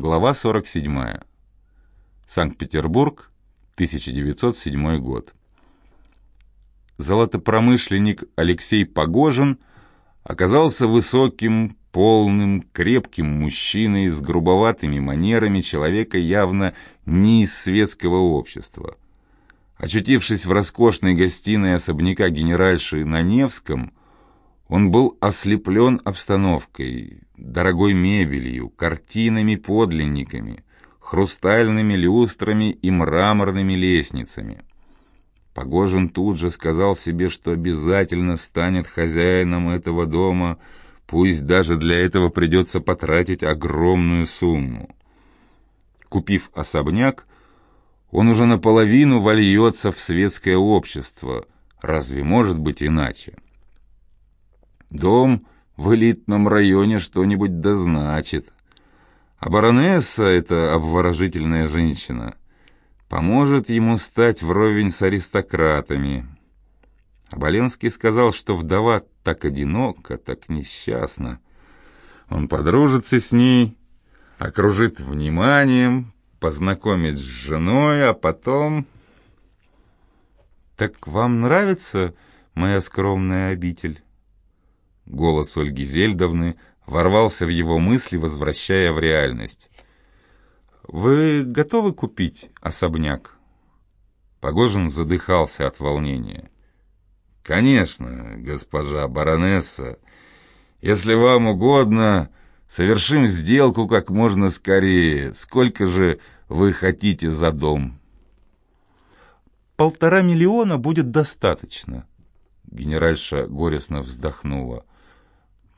Глава 47. Санкт-Петербург, 1907 год. Золотопромышленник Алексей Погожин оказался высоким, полным, крепким мужчиной с грубоватыми манерами человека явно не из светского общества. Очутившись в роскошной гостиной особняка генеральши на Невском, он был ослеплен обстановкой, дорогой мебелью, картинами-подлинниками, хрустальными люстрами и мраморными лестницами. Погожин тут же сказал себе, что обязательно станет хозяином этого дома, пусть даже для этого придется потратить огромную сумму. Купив особняк, он уже наполовину вольется в светское общество. Разве может быть иначе? Дом в элитном районе что-нибудь да значит. А баронесса, эта обворожительная женщина, поможет ему стать вровень с аристократами. Оболенский сказал, что вдова так одинока, так несчастна. Он подружится с ней, окружит вниманием, познакомит с женой, а потом... «Так вам нравится моя скромная обитель?» Голос Ольги Зельдовны ворвался в его мысли, возвращая в реальность. «Вы готовы купить особняк?» Погожин задыхался от волнения. «Конечно, госпожа баронесса. Если вам угодно, совершим сделку как можно скорее. Сколько же вы хотите за дом?» «Полтора миллиона будет достаточно», — генеральша горестно вздохнула.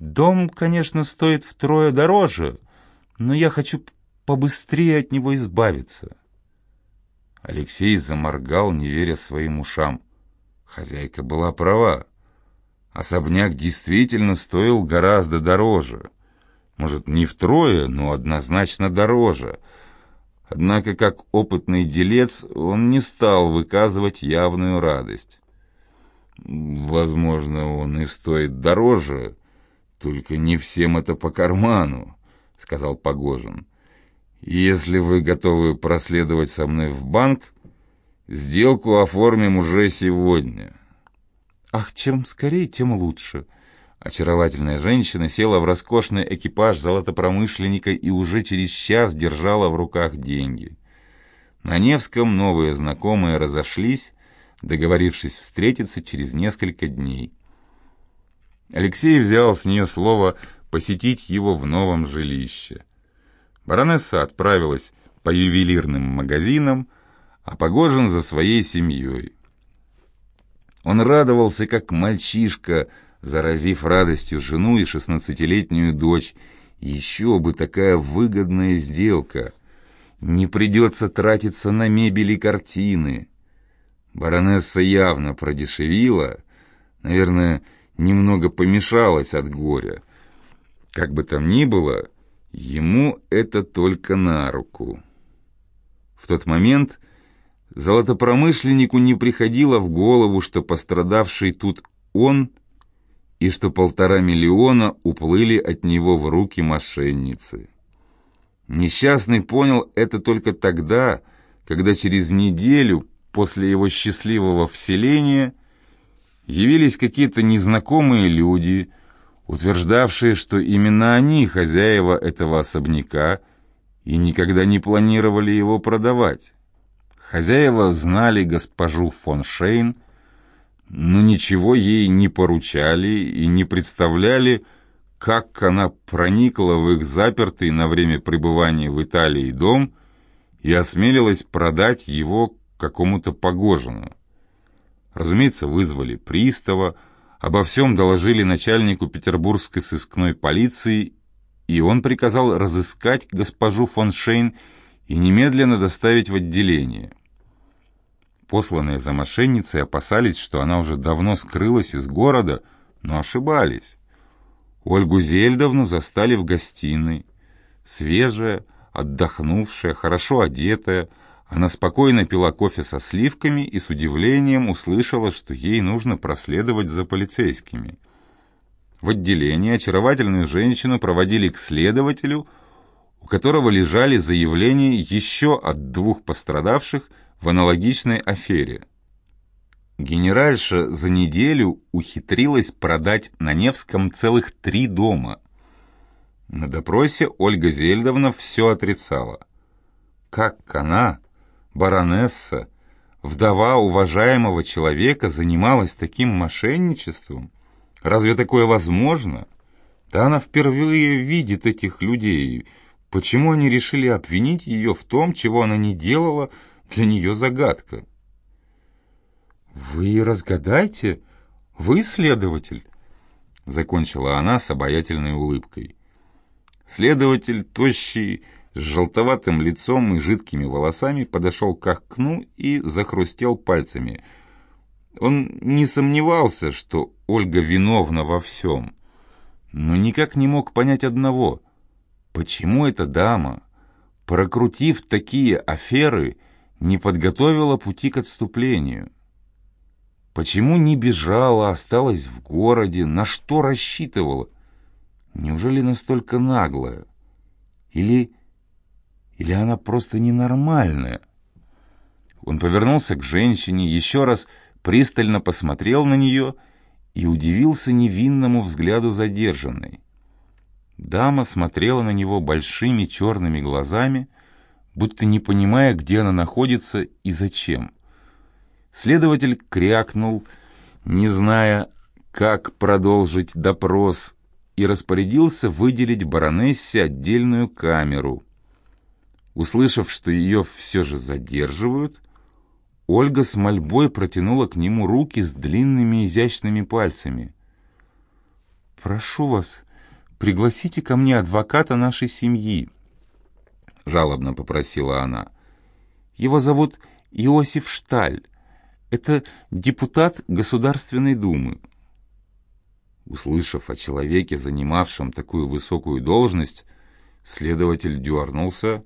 Дом, конечно, стоит втрое дороже, но я хочу побыстрее от него избавиться. Алексей заморгал, не веря своим ушам. Хозяйка была права. Особняк действительно стоил гораздо дороже. Может, не втрое, но однозначно дороже. Однако, как опытный делец, он не стал выказывать явную радость. Возможно, он и стоит дороже, «Только не всем это по карману», — сказал Погожин. «Если вы готовы проследовать со мной в банк, сделку оформим уже сегодня». «Ах, чем скорее, тем лучше». Очаровательная женщина села в роскошный экипаж золотопромышленника и уже через час держала в руках деньги. На Невском новые знакомые разошлись, договорившись встретиться через несколько дней. Алексей взял с нее слово посетить его в новом жилище. Баронесса отправилась по ювелирным магазинам, а Погожин за своей семьей. Он радовался, как мальчишка, заразив радостью жену и шестнадцатилетнюю дочь. Еще бы такая выгодная сделка. Не придется тратиться на мебель и картины. Баронесса явно продешевила. Наверное, немного помешалась от горя. Как бы там ни было, ему это только на руку. В тот момент золотопромышленнику не приходило в голову, что пострадавший тут он и что полтора миллиона уплыли от него в руки мошенницы. Несчастный понял это только тогда, когда через неделю после его счастливого вселения явились какие-то незнакомые люди, утверждавшие, что именно они хозяева этого особняка и никогда не планировали его продавать. Хозяева знали госпожу фон Шейн, но ничего ей не поручали и не представляли, как она проникла в их запертый на время пребывания в Италии дом и осмелилась продать его какому-то Погожину. Разумеется, вызвали пристава, обо всем доложили начальнику петербургской сыскной полиции, и он приказал разыскать госпожу фон Шейн и немедленно доставить в отделение. Посланные за мошенницей опасались, что она уже давно скрылась из города, но ошибались. Ольгу Зельдовну застали в гостиной, свежая, отдохнувшая, хорошо одетая, она спокойно пила кофе со сливками и с удивлением услышала, что ей нужно проследовать за полицейскими. В отделении очаровательную женщину проводили к следователю, у которого лежали заявления еще от двух пострадавших в аналогичной афере. Генеральша за неделю ухитрилась продать на Невском целых три дома. На допросе Ольга Зельдовна все отрицала. Как она, баронесса, вдова уважаемого человека, занималась таким мошенничеством? Разве такое возможно? Да она впервые видит этих людей. Почему они решили обвинить ее в том, чего она не делала, для нее загадка? «Вы разгадайте, вы следователь», — закончила она с обаятельной улыбкой. Следователь, тощий, с желтоватым лицом и жидкими волосами, подошел к окну и захрустел пальцами. Он не сомневался, что Ольга виновна во всем, но никак не мог понять одного. Почему эта дама, прокрутив такие аферы, не подготовила пути к отступлению? Почему не бежала, осталась в городе, на что рассчитывала? Неужели настолько наглая? Или... или она просто ненормальная? Он повернулся к женщине, еще раз пристально посмотрел на нее и удивился невинному взгляду задержанной. Дама смотрела на него большими черными глазами, будто не понимая, где она находится и зачем. Следователь крякнул, не зная, как продолжить допрос, и распорядился выделить баронессе отдельную камеру. Услышав, что ее все же задерживают, Ольга с мольбой протянула к нему руки с длинными изящными пальцами. «Прошу вас, пригласите ко мне адвоката нашей семьи», — жалобно попросила она. «Его зовут Иосиф Шталь. Это депутат Государственной Думы». Услышав о человеке, занимавшем такую высокую должность, следователь дернулся,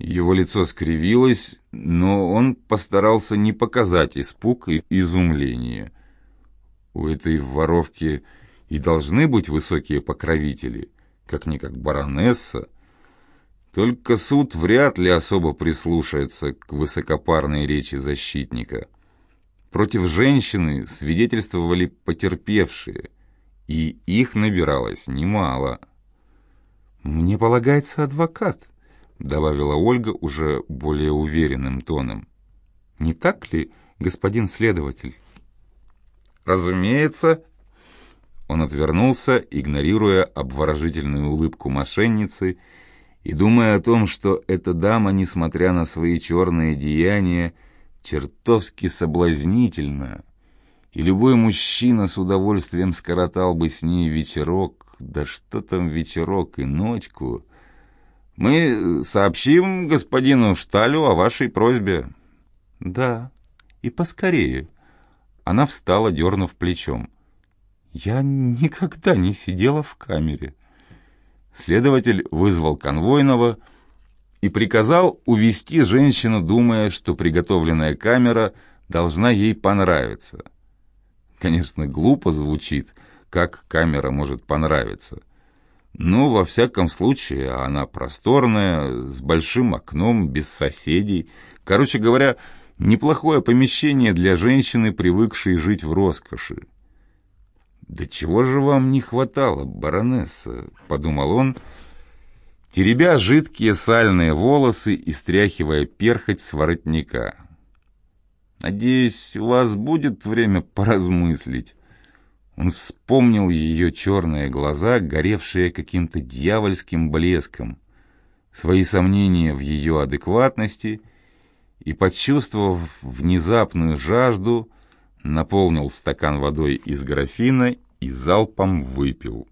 его лицо скривилось, но он постарался не показать испуг и изумление. У этой воровки и должны быть высокие покровители, как-никак баронесса. Только суд вряд ли особо прислушается к высокопарной речи защитника. Против женщины свидетельствовали потерпевшие, и их набиралось немало. «Мне полагается адвокат», добавила Ольга уже более уверенным тоном. «Не так ли, господин следователь?» «Разумеется». Он отвернулся, игнорируя обворожительную улыбку мошенницы и думая о том, что эта дама, несмотря на свои черные деяния, чертовски соблазнительна, и любой мужчина с удовольствием скоротал бы с ней вечерок, да что там вечерок и ночку, мы сообщим господину Шталю о вашей просьбе». «Да, и поскорее». Она встала, дернув плечом. «Я никогда не сидела в камере». Следователь вызвал конвойного и приказал увести женщину, думая, что приготовленная камера должна ей понравиться. Конечно, глупо звучит, как камера может понравиться. Но, во всяком случае, она просторная, с большим окном, без соседей. Короче говоря, неплохое помещение для женщины, привыкшей жить в роскоши. «Да чего же вам не хватало, баронесса?» — подумал он, теребя жидкие сальные волосы и стряхивая перхоть с воротника. «Надеюсь, у вас будет время поразмыслить». Он вспомнил ее черные глаза, горевшие каким-то дьявольским блеском, свои сомнения в ее адекватности и, почувствовав внезапную жажду, наполнил стакан водой из графина и залпом выпил.